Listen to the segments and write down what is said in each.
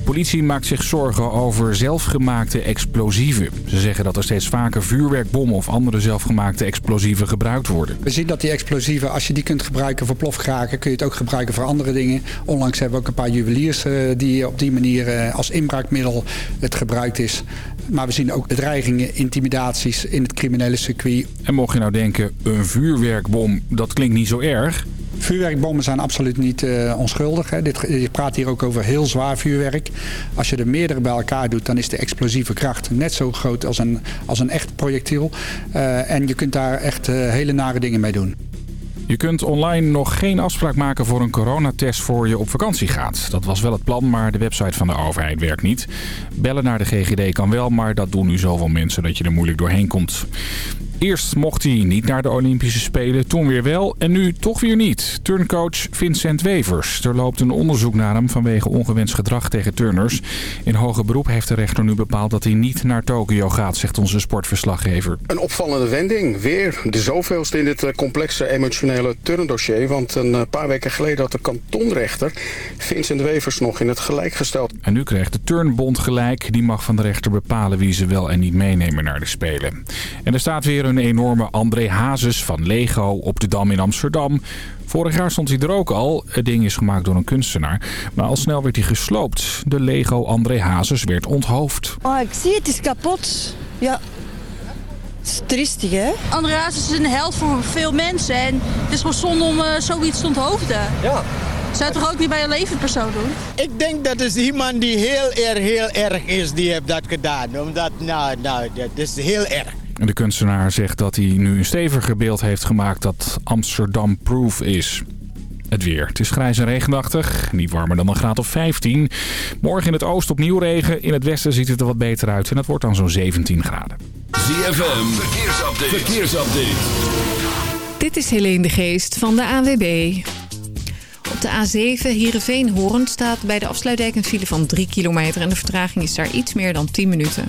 De politie maakt zich zorgen over zelfgemaakte explosieven. Ze zeggen dat er steeds vaker vuurwerkbommen of andere zelfgemaakte explosieven gebruikt worden. We zien dat die explosieven, als je die kunt gebruiken voor plofkraken... kun je het ook gebruiken voor andere dingen. Onlangs hebben we ook een paar juweliers uh, die op die manier uh, als inbraakmiddel het gebruikt is. Maar we zien ook bedreigingen, intimidaties in het criminele circuit. En mocht je nou denken, een vuurwerkbom, dat klinkt niet zo erg... Vuurwerkbommen zijn absoluut niet uh, onschuldig. Hè. Dit, je praat hier ook over heel zwaar vuurwerk. Als je er meerdere bij elkaar doet, dan is de explosieve kracht net zo groot als een, als een echt projectiel. Uh, en je kunt daar echt uh, hele nare dingen mee doen. Je kunt online nog geen afspraak maken voor een coronatest voor je op vakantie gaat. Dat was wel het plan, maar de website van de overheid werkt niet. Bellen naar de GGD kan wel, maar dat doen nu zoveel mensen dat je er moeilijk doorheen komt. Eerst mocht hij niet naar de Olympische Spelen, toen weer wel en nu toch weer niet. Turncoach Vincent Wevers. Er loopt een onderzoek naar hem vanwege ongewenst gedrag tegen turners. In hoger beroep heeft de rechter nu bepaald dat hij niet naar Tokio gaat, zegt onze sportverslaggever. Een opvallende wending. Weer de zoveelste in dit complexe emotionele turndossier. Want een paar weken geleden had de kantonrechter Vincent Wevers nog in het gelijk gesteld. En nu krijgt de Turnbond gelijk. Die mag van de rechter bepalen wie ze wel en niet meenemen naar de Spelen. En er staat weer een enorme André Hazes van Lego op de Dam in Amsterdam. Vorig jaar stond hij er ook al. Het ding is gemaakt door een kunstenaar. Maar al snel werd hij gesloopt. De Lego André Hazes werd onthoofd. Oh, ik zie het is kapot. Ja. Het is triestig, hè? André Hazes is een held voor veel mensen. En het is gewoon zonde om uh, zoiets te onthoofden. Ja. Zou je toch ook niet bij een levend persoon doen? Ik denk dat is iemand die heel erg, heel erg is, die heeft dat gedaan. Omdat, nou, nou, dat is heel erg. De kunstenaar zegt dat hij nu een steviger beeld heeft gemaakt dat Amsterdam-proof is. Het weer. Het is grijs en regenachtig. Niet warmer dan een graad of 15. Morgen in het oosten opnieuw regen. In het westen ziet het er wat beter uit. En het wordt dan zo'n 17 graden. ZFM. Verkeersupdate. Verkeersupdate. Dit is Helene de Geest van de AWB. Op de A7 Heerenveen-Hoorn staat bij de afsluitdijk een file van 3 kilometer. En de vertraging is daar iets meer dan 10 minuten.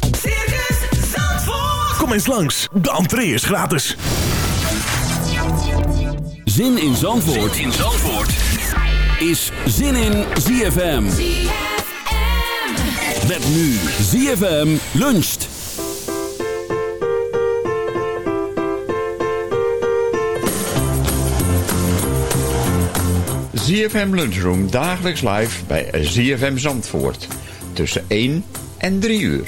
Kom eens langs, de entree is gratis. Zin in Zandvoort, in Zandvoort. is Zin in ZFM. Met nu ZFM luncht. ZFM Lunchroom dagelijks live bij ZFM Zandvoort. Tussen 1 en 3 uur.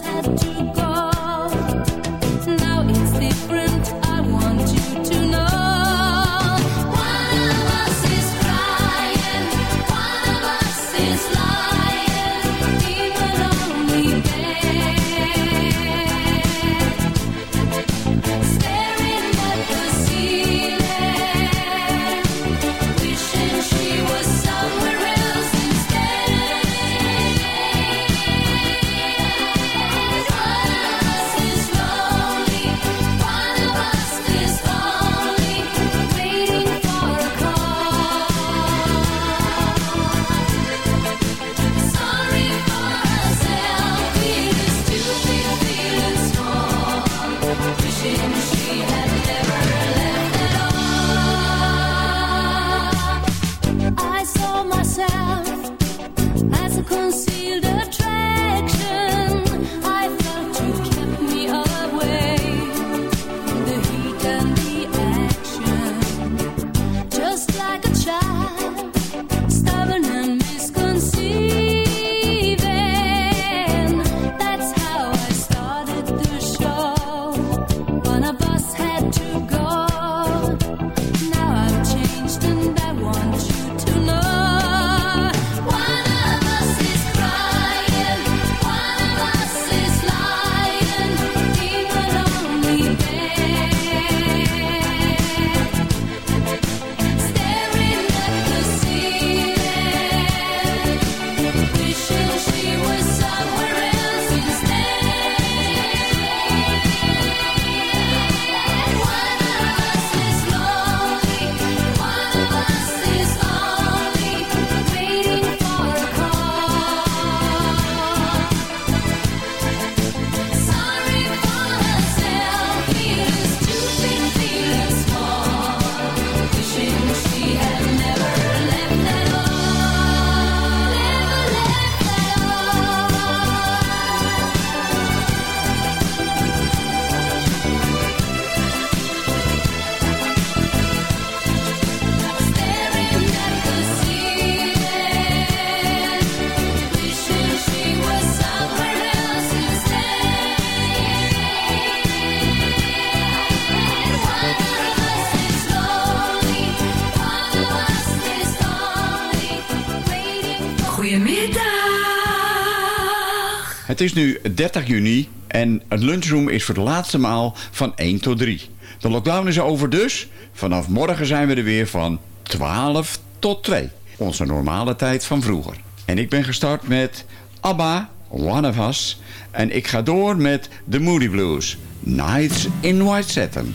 have to go. Het is nu 30 juni en het lunchroom is voor de laatste maal van 1 tot 3. De lockdown is over dus. Vanaf morgen zijn we er weer van 12 tot 2. Onze normale tijd van vroeger. En ik ben gestart met ABBA, One of Us. En ik ga door met The Moody Blues, Nights in White Satin.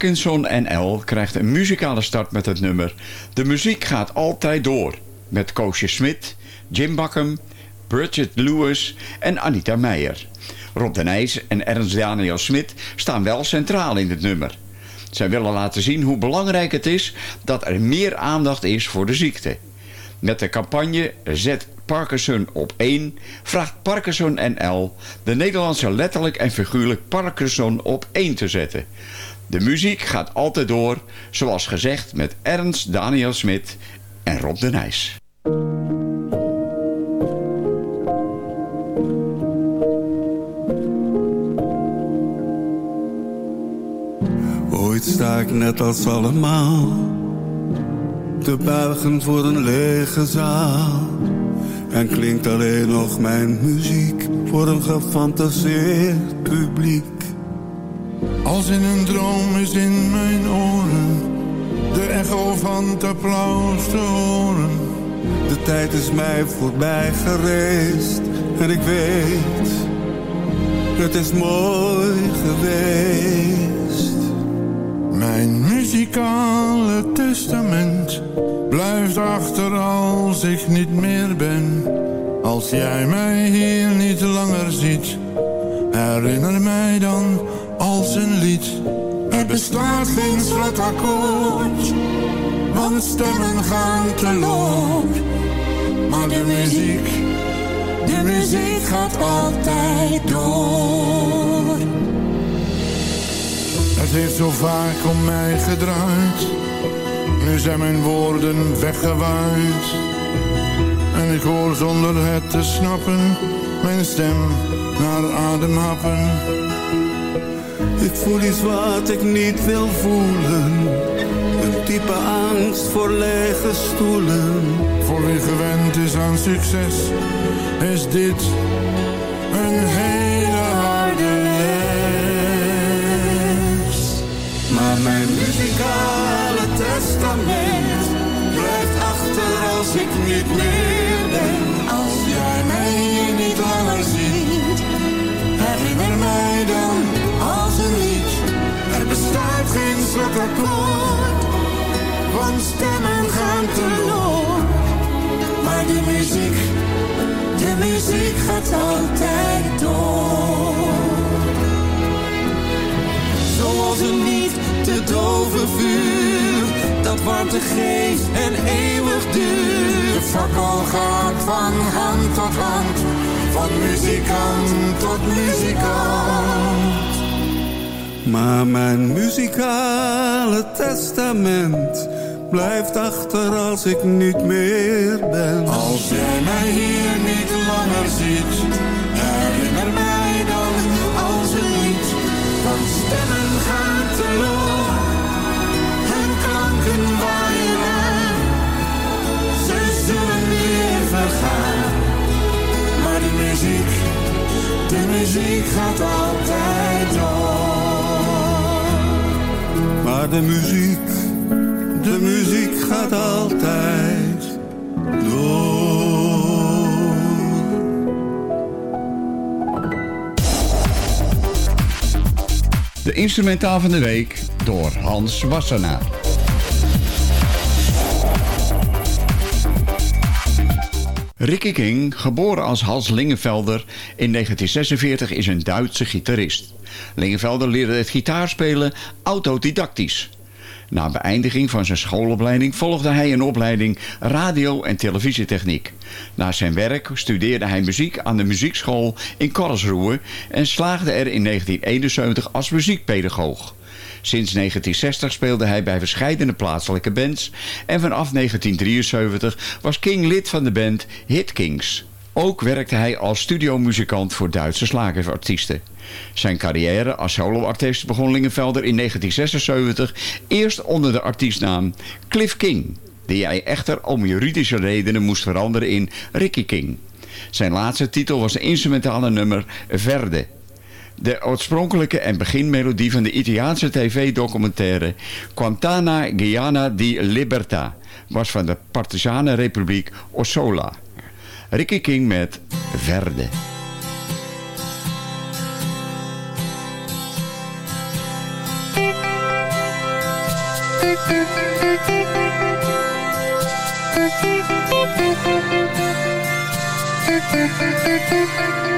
Parkinson NL krijgt een muzikale start met het nummer De muziek gaat altijd door. Met Koosje Smit, Jim Bakken, Bridget Lewis en Anita Meijer. Rob de Nijs en Ernst Daniel Smit staan wel centraal in het nummer. Zij willen laten zien hoe belangrijk het is dat er meer aandacht is voor de ziekte. Met de campagne Zet Parkinson op 1 vraagt Parkinson NL de Nederlandse letterlijk en figuurlijk Parkinson op 1 te zetten. De muziek gaat altijd door, zoals gezegd met Ernst Daniel Smit en Rob de Nijs. Ooit sta ik net als allemaal te buigen voor een lege zaal. En klinkt alleen nog mijn muziek voor een gefantaseerd publiek. Als in een droom is in mijn oren de echo van het applaus te horen. De tijd is mij voorbij gereisd en ik weet, het is mooi geweest. Mijn muzikale testament blijft achter als ik niet meer ben. Als jij mij hier niet langer ziet, herinner mij dan als een lied. Er bestaat geen slotakkoord, want stemmen gaan te lood. Maar de muziek, de muziek gaat altijd door. Het heeft zo vaak om mij gedraaid. Nu zijn mijn woorden weggewaaid. En ik hoor zonder het te snappen mijn stem naar adem happen. Ik voel iets wat ik niet wil voelen. Een diepe angst voor lege stoelen. Voor wie gewend is aan succes, is dit een hele harde les. Maar mijn muzikale testament blijft achter als ik niet meer ben. Als jij mij niet langer ziet, herinner mij bestaat geen slotakkoord, want stemmen gaan teloor. Maar de muziek, de muziek gaat altijd door. Zoals een niet te doven vuur, dat warmte geeft en eeuwig duurt. Fakkel gaat van hand tot hand, van muzikant tot muzikant. Maar mijn muzikale testament blijft achter als ik niet meer ben. Als jij mij hier niet langer ziet, herinner mij dan als een lied. Van stemmen gaan teloor, hun klanken waaien. Ze zullen weer vergaan, maar de muziek, de muziek gaat altijd door. Maar de muziek, de muziek gaat altijd door. De instrumentaal van de week door Hans Wassenaar. Ricky King, geboren als Hans Lingenvelder in 1946, is een Duitse gitarist. Lingenvelder leerde het gitaarspelen autodidactisch. Na beëindiging van zijn schoolopleiding volgde hij een opleiding radio- en televisietechniek. Na zijn werk studeerde hij muziek aan de muziekschool in Karlsruhe en slaagde er in 1971 als muziekpedagoog. Sinds 1960 speelde hij bij verschillende plaatselijke bands en vanaf 1973 was King lid van de band Hit Kings. Ook werkte hij als studiomuzikant voor Duitse slagersartiesten. Zijn carrière als soloartiest begon Lingenvelder in 1976 eerst onder de artiestnaam Cliff King, die hij echter om juridische redenen moest veranderen in Ricky King. Zijn laatste titel was de instrumentale nummer Verde. De oorspronkelijke en beginmelodie van de Italiaanse tv-documentaire Quantana Guyana di Libertà was van de Partisanenrepubliek Ossola. Ricky King met Verde. De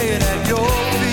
lay it at your feet.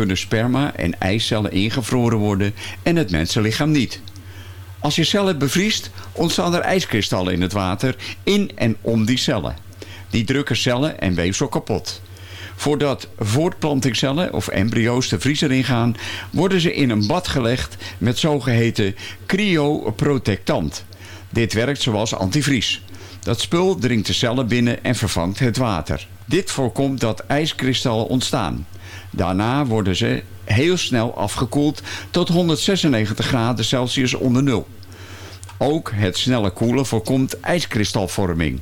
Kunnen sperma en eicellen ingevroren worden en het mensenlichaam niet? Als je cellen bevriest, ontstaan er ijskristallen in het water in en om die cellen. Die drukken cellen en weefsel kapot. Voordat voortplantingscellen of embryo's de vriezer ingaan, worden ze in een bad gelegd met zogeheten cryoprotectant. Dit werkt zoals antivries. Dat spul dringt de cellen binnen en vervangt het water. Dit voorkomt dat ijskristallen ontstaan. Daarna worden ze heel snel afgekoeld tot 196 graden Celsius onder nul. Ook het snelle koelen voorkomt ijskristalvorming.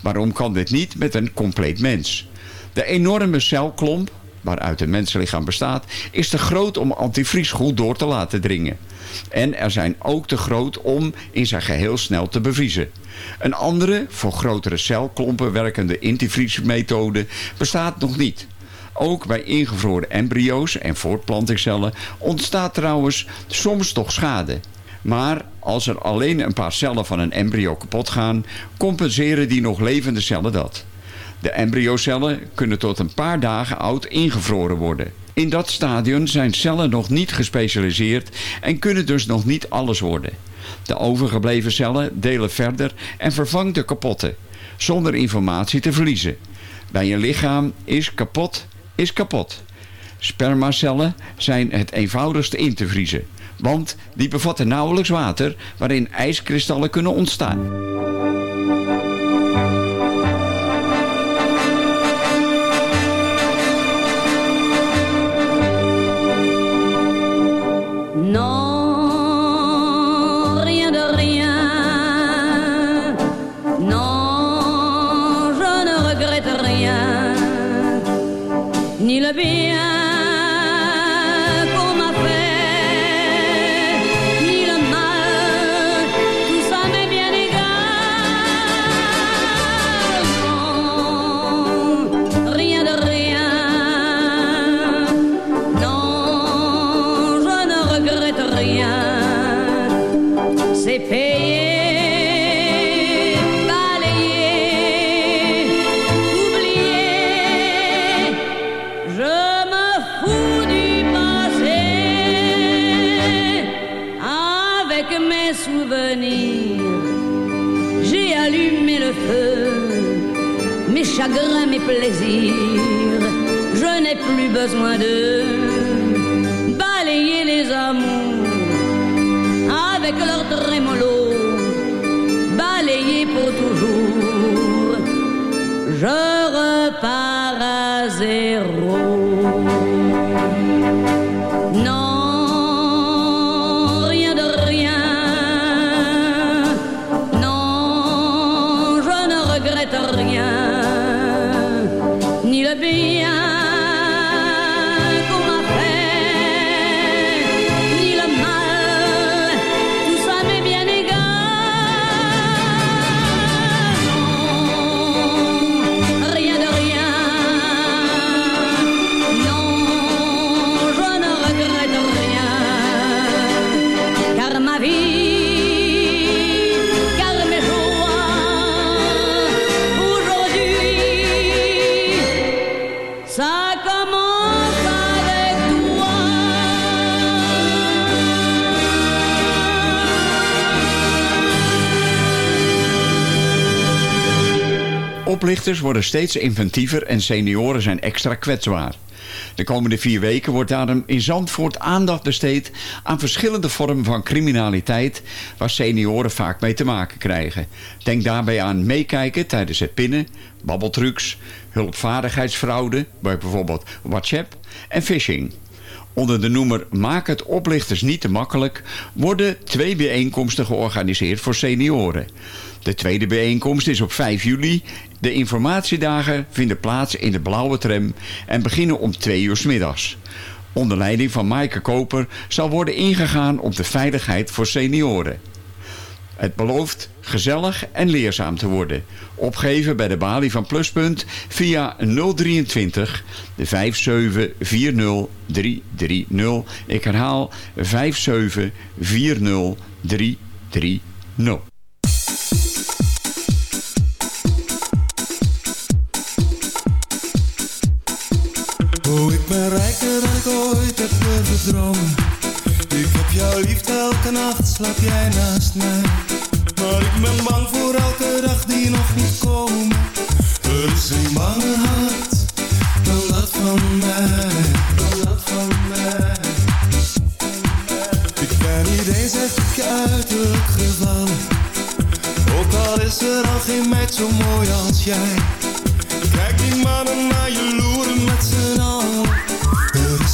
Waarom kan dit niet met een compleet mens? De enorme celklomp, waaruit het mensenlichaam bestaat, is te groot om antivries goed door te laten dringen. En er zijn ook te groot om in zijn geheel snel te bevriezen. Een andere, voor grotere celklompen werkende antivriesmethode bestaat nog niet. Ook bij ingevroren embryo's en voortplantingscellen ontstaat trouwens soms toch schade. Maar als er alleen een paar cellen van een embryo kapot gaan, compenseren die nog levende cellen dat. De embryocellen kunnen tot een paar dagen oud ingevroren worden. In dat stadium zijn cellen nog niet gespecialiseerd en kunnen dus nog niet alles worden. De overgebleven cellen delen verder en vervangt de kapotte, zonder informatie te verliezen. Bij een lichaam is kapot, is kapot. Spermacellen zijn het eenvoudigste in te vriezen, want die bevatten nauwelijks water waarin ijskristallen kunnen ontstaan. la vie. Oplichters worden steeds inventiever en senioren zijn extra kwetsbaar. De komende vier weken wordt daarom in Zandvoort aandacht besteed aan verschillende vormen van criminaliteit waar senioren vaak mee te maken krijgen. Denk daarbij aan meekijken tijdens het pinnen, babbeltrucs, hulpvaardigheidsfraude, bij bijvoorbeeld WhatsApp en phishing. Onder de noemer Maak het oplichters niet te makkelijk worden twee bijeenkomsten georganiseerd voor senioren. De tweede bijeenkomst is op 5 juli. De informatiedagen vinden plaats in de blauwe tram en beginnen om 2 uur 's middags. Onder leiding van Maaike Koper zal worden ingegaan op de veiligheid voor senioren. Het belooft gezellig en leerzaam te worden. Opgeven bij de balie van Pluspunt via 023 5740 330. Ik herhaal ben rijker dan ik ooit heb durven Ik heb jou lief, elke nacht slaap jij naast mij. Maar ik ben bang voor elke dag die nog niet komt Er is een bange hart dan dat van mij Dan dat van mij. Ik ben niet eens echt op je uiterlijk gevallen. Ook al is er al geen meid zo mooi als jij. Kijk die mannen naar je loeren met z'n allen.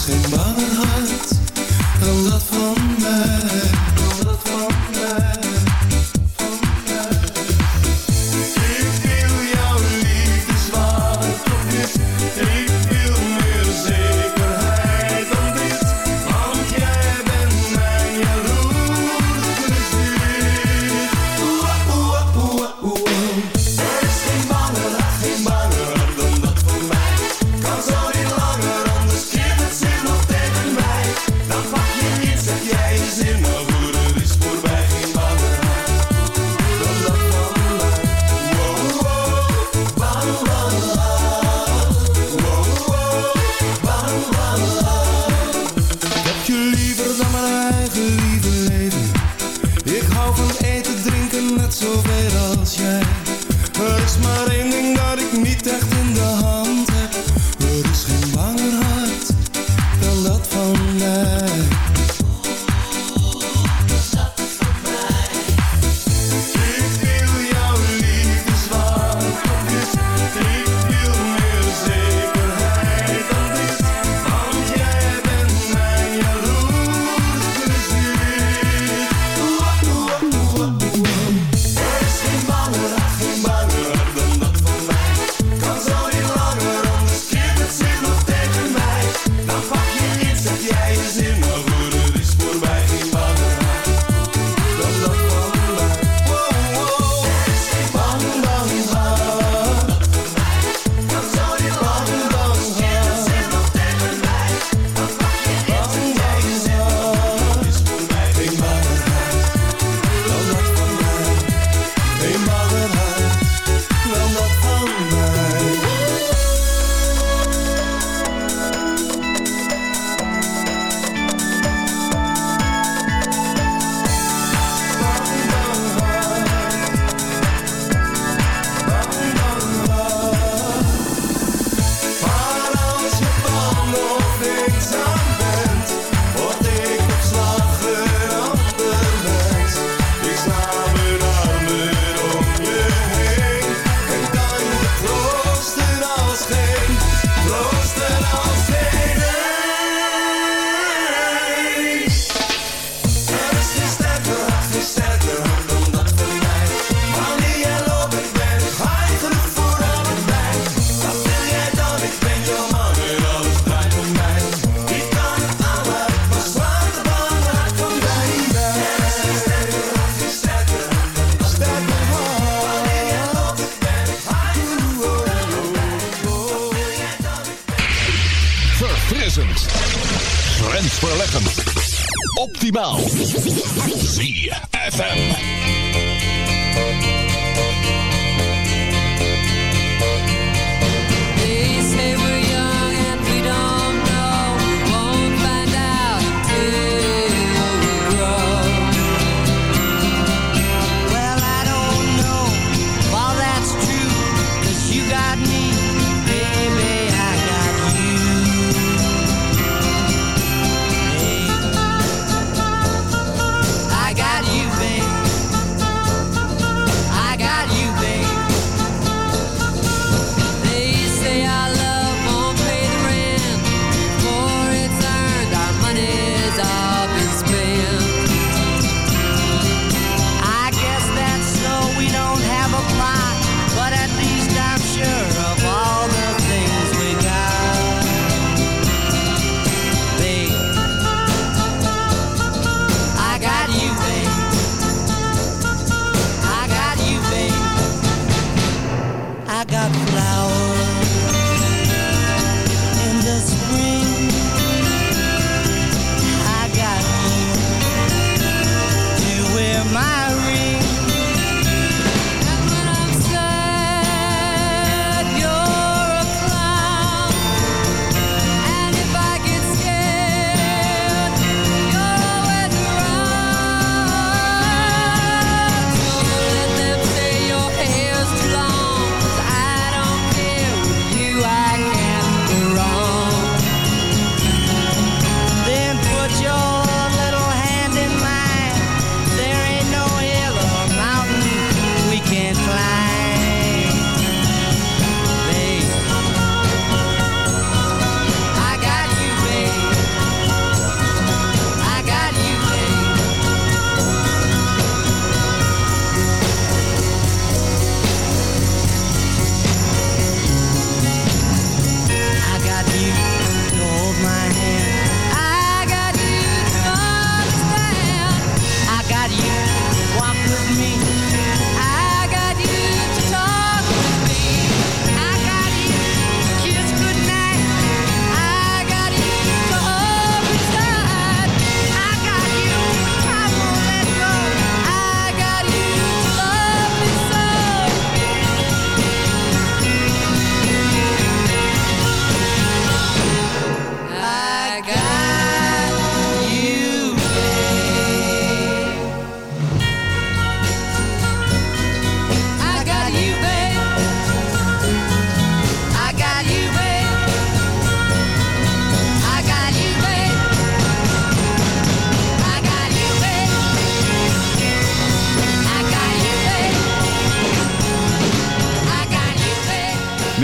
Zijn bangen hart dan dat van mij.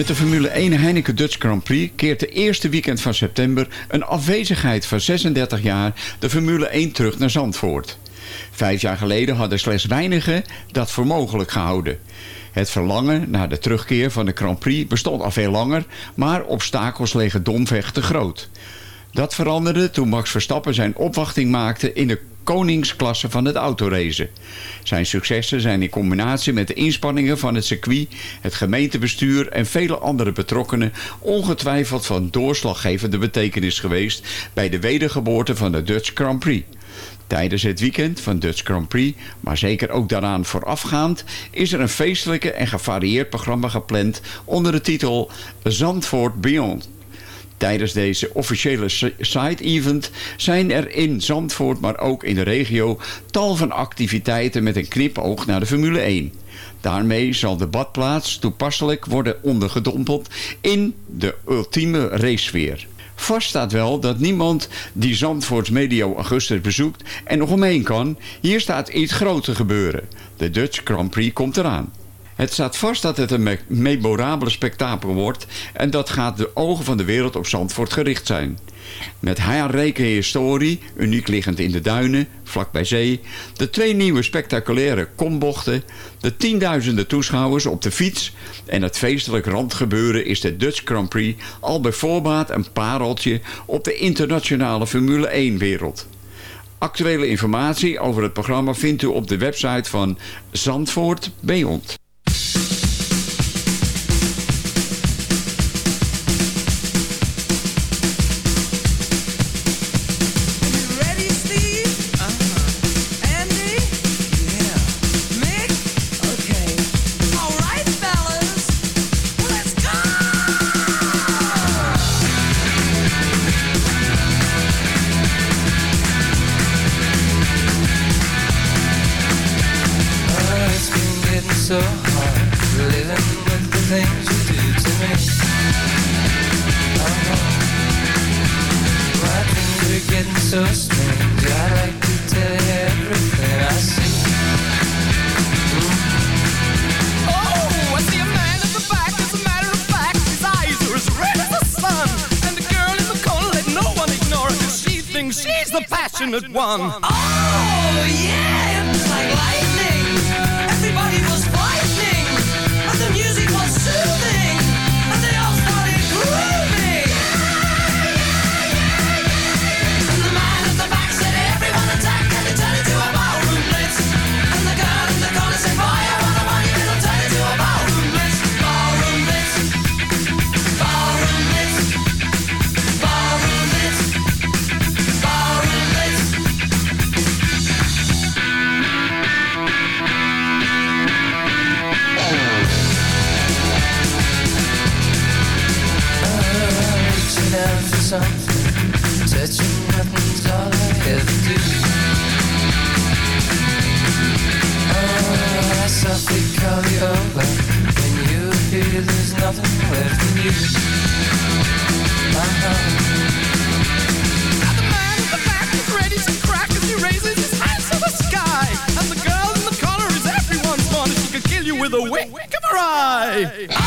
De Formule 1 Heineken Dutch Grand Prix keert de eerste weekend van september een afwezigheid van 36 jaar de Formule 1 terug naar Zandvoort. Vijf jaar geleden hadden slechts weinigen dat voor mogelijk gehouden. Het verlangen naar de terugkeer van de Grand Prix bestond al veel langer, maar obstakels legen domweg te groot. Dat veranderde toen Max Verstappen zijn opwachting maakte in de koningsklasse van het autoracen. Zijn successen zijn in combinatie met de inspanningen van het circuit, het gemeentebestuur en vele andere betrokkenen ongetwijfeld van doorslaggevende betekenis geweest bij de wedergeboorte van de Dutch Grand Prix. Tijdens het weekend van Dutch Grand Prix, maar zeker ook daaraan voorafgaand, is er een feestelijke en gevarieerd programma gepland onder de titel Zandvoort Beyond. Tijdens deze officiële si- side-event zijn er in Zandvoort, maar ook in de regio, tal van activiteiten met een knipoog naar de Formule 1. Daarmee zal de badplaats toepasselijk worden ondergedompeld in de ultieme racesfeer. Vast staat wel dat niemand die Zandvoorts medio augustus bezoekt en nog omheen kan, hier staat iets groot te gebeuren. De Dutch Grand Prix komt eraan. Het staat vast dat het een me- memorabele spektakel wordt en dat gaat de ogen van de wereld op Zandvoort gericht zijn. Met haar rijke historie, uniek liggend in de duinen, vlak bij zee, de twee nieuwe spectaculaire kombochten, de tienduizenden toeschouwers op de fiets en het feestelijk randgebeuren is de Dutch Grand Prix al bij voorbaat een pareltje op de internationale Formule 1 wereld. Actuele informatie over het programma vindt u op de website van Zandvoort Beyond. Eye.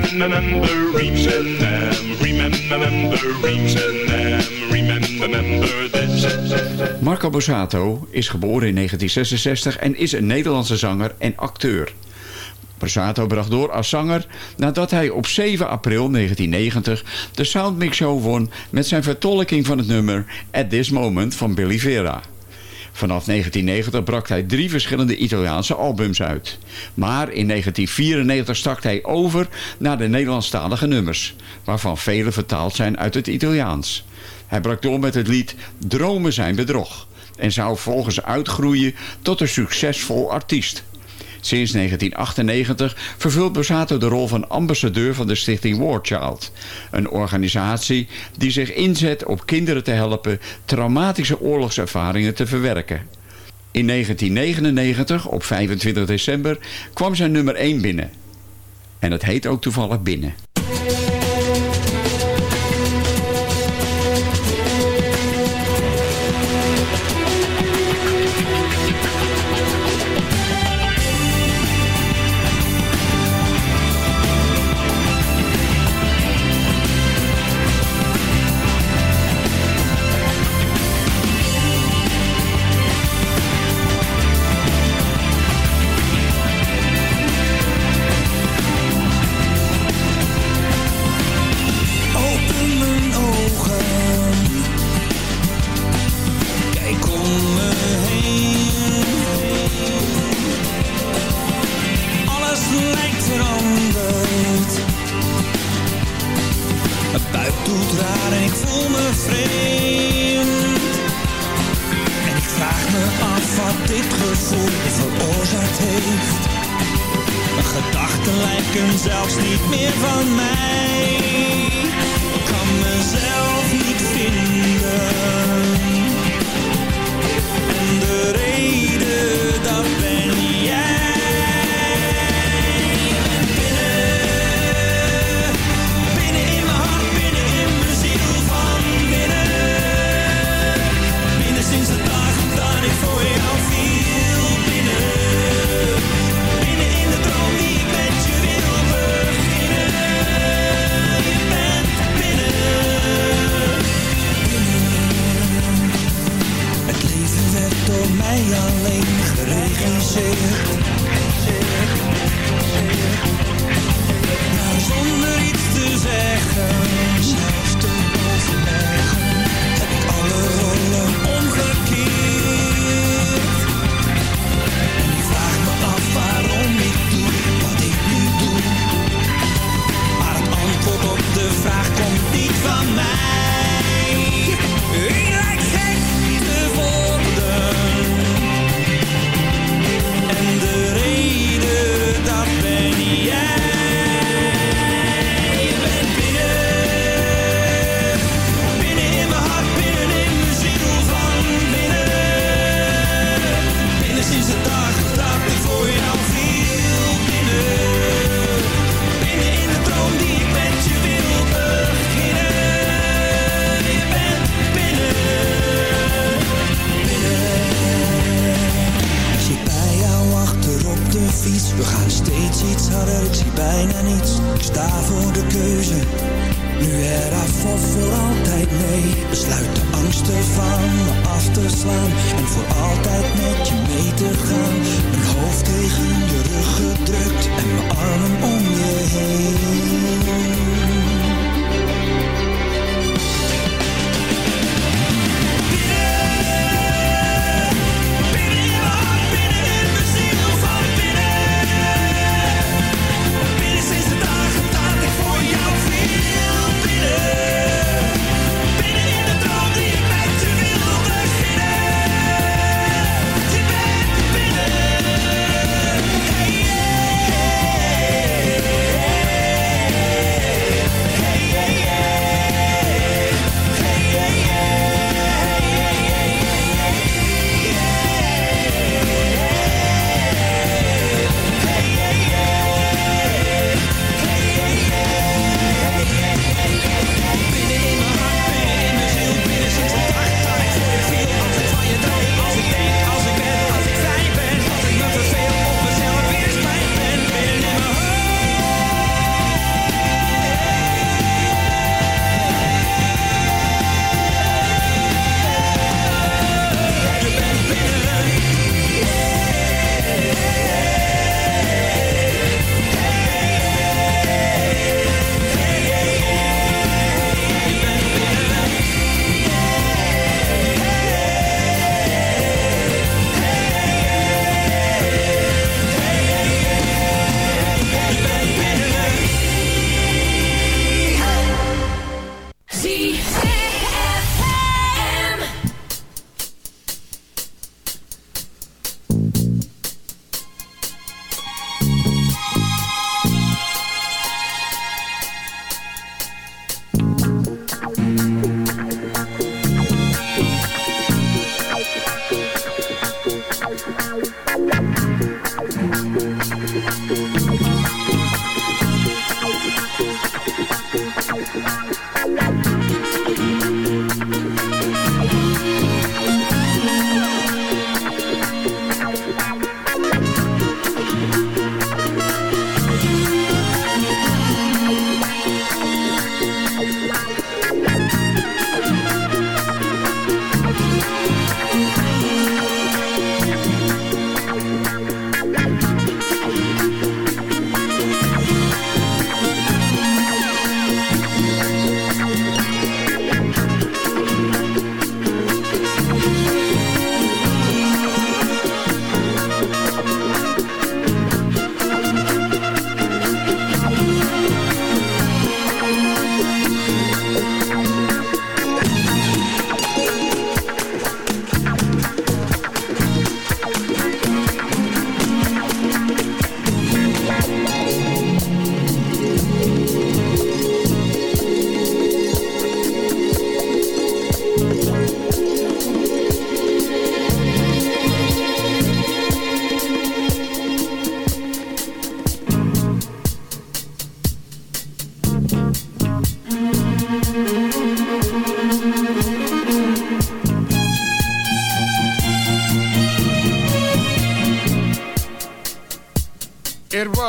remember, remember, remember, Marco Borsato is geboren in 1966 en is een Nederlandse zanger en acteur. Borsato bracht door als zanger nadat hij op 7 april 1990 de Soundmix Show won met zijn vertolking van het nummer At This Moment van Billy Vera. Vanaf 1990 brak hij drie verschillende Italiaanse albums uit. Maar in 1994 stak hij over naar de Nederlandstalige nummers... waarvan vele vertaald zijn uit het Italiaans. Hij brak door met het lied Dromen zijn bedrog... en zou volgens uitgroeien tot een succesvol artiest... Sinds 1998 vervult Borsato de rol van ambassadeur van de stichting War Child. Een organisatie die zich inzet om kinderen te helpen traumatische oorlogservaringen te verwerken. In 1999, op 25 december, kwam zijn nummer 1 binnen. En dat heet ook toevallig Binnen.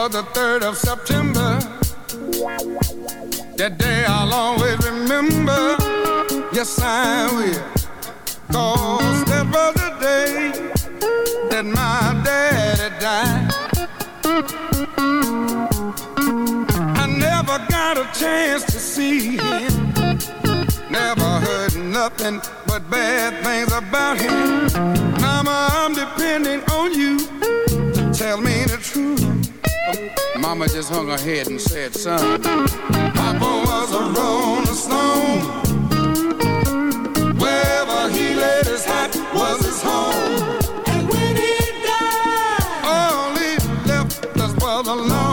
The 3rd of September. That day I'll always remember. Yes, I will. Cause that was the day that my daddy died. I never got a chance to see him. Never heard nothing but bad things about him. Mama, I'm depending on you. Tell me the truth. Mama just hung her head and said, son, Papa was a rolling stone. Wherever he laid his hat was his home. And when he died, all he left us was alone.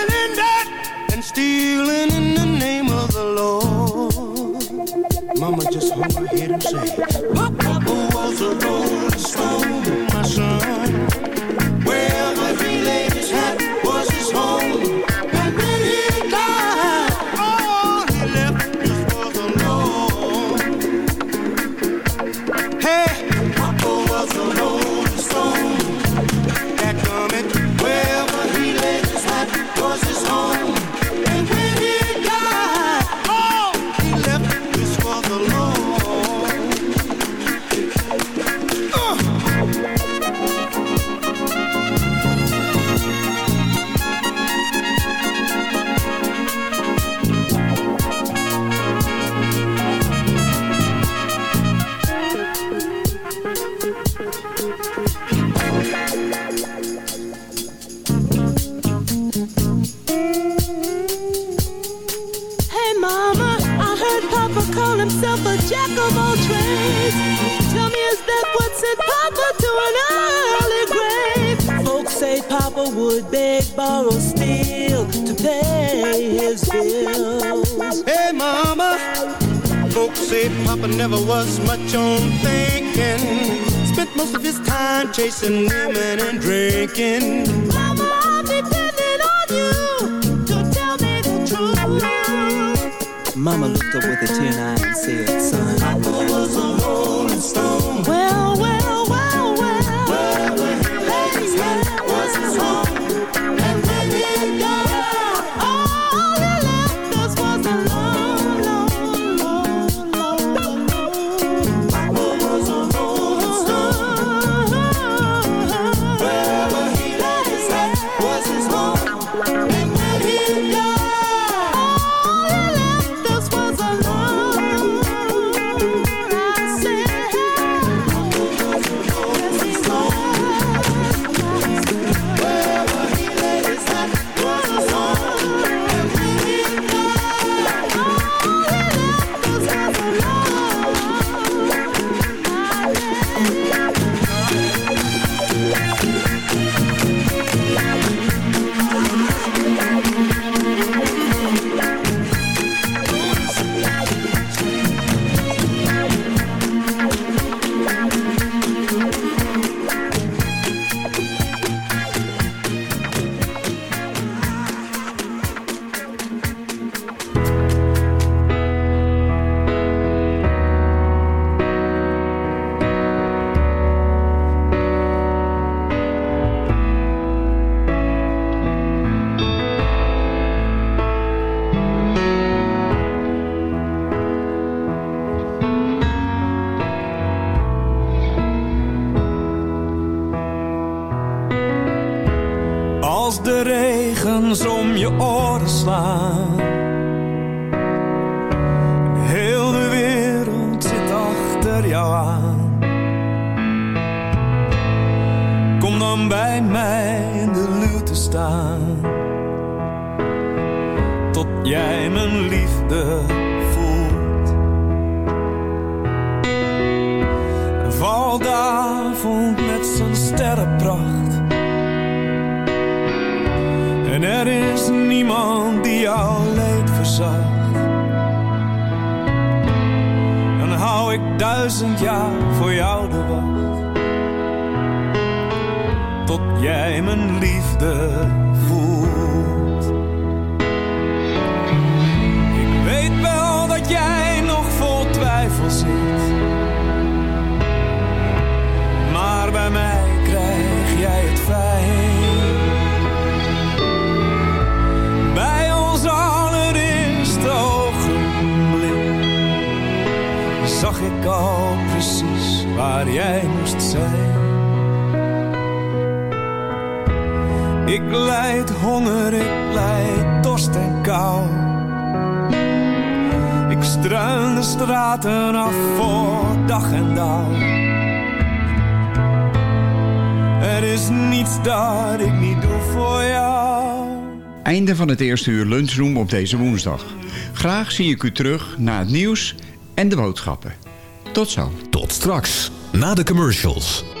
just wanna hear them say. Papa never was much on thinking. Spent most of his time chasing women and drinking. Mama, I'm depending on you to tell me the truth. Mama looked up with a tear in her eye and said, son, Papa was a achter jou. Kom dan bij mij in de luwte staan. Tot jij mijn liefde voelt. Valt de avond met zijn sterrenpracht. En er is niemand die jouw duizend jaar voor jou de wacht. Tot jij mijn liefde voelt. Ik weet wel dat jij nog vol twijfel zit. Maar bij mij krijg jij het fijn. Ik al precies waar jij moest zijn. Ik lijd honger, ik lijd dorst en kou. Ik struin de straten af voor dag en dauw. Er is niets dat ik niet doe voor jou. Einde van het eerste uur lunchroom op deze woensdag. Graag zie ik u terug na het nieuws en de boodschappen. Tot zo. Tot straks, na de commercials.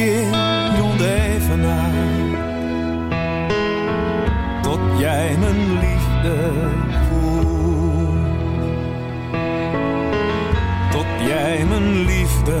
ik tien keer rond even naar. Tot jij mijn liefde voelt. Tot jij mijn liefde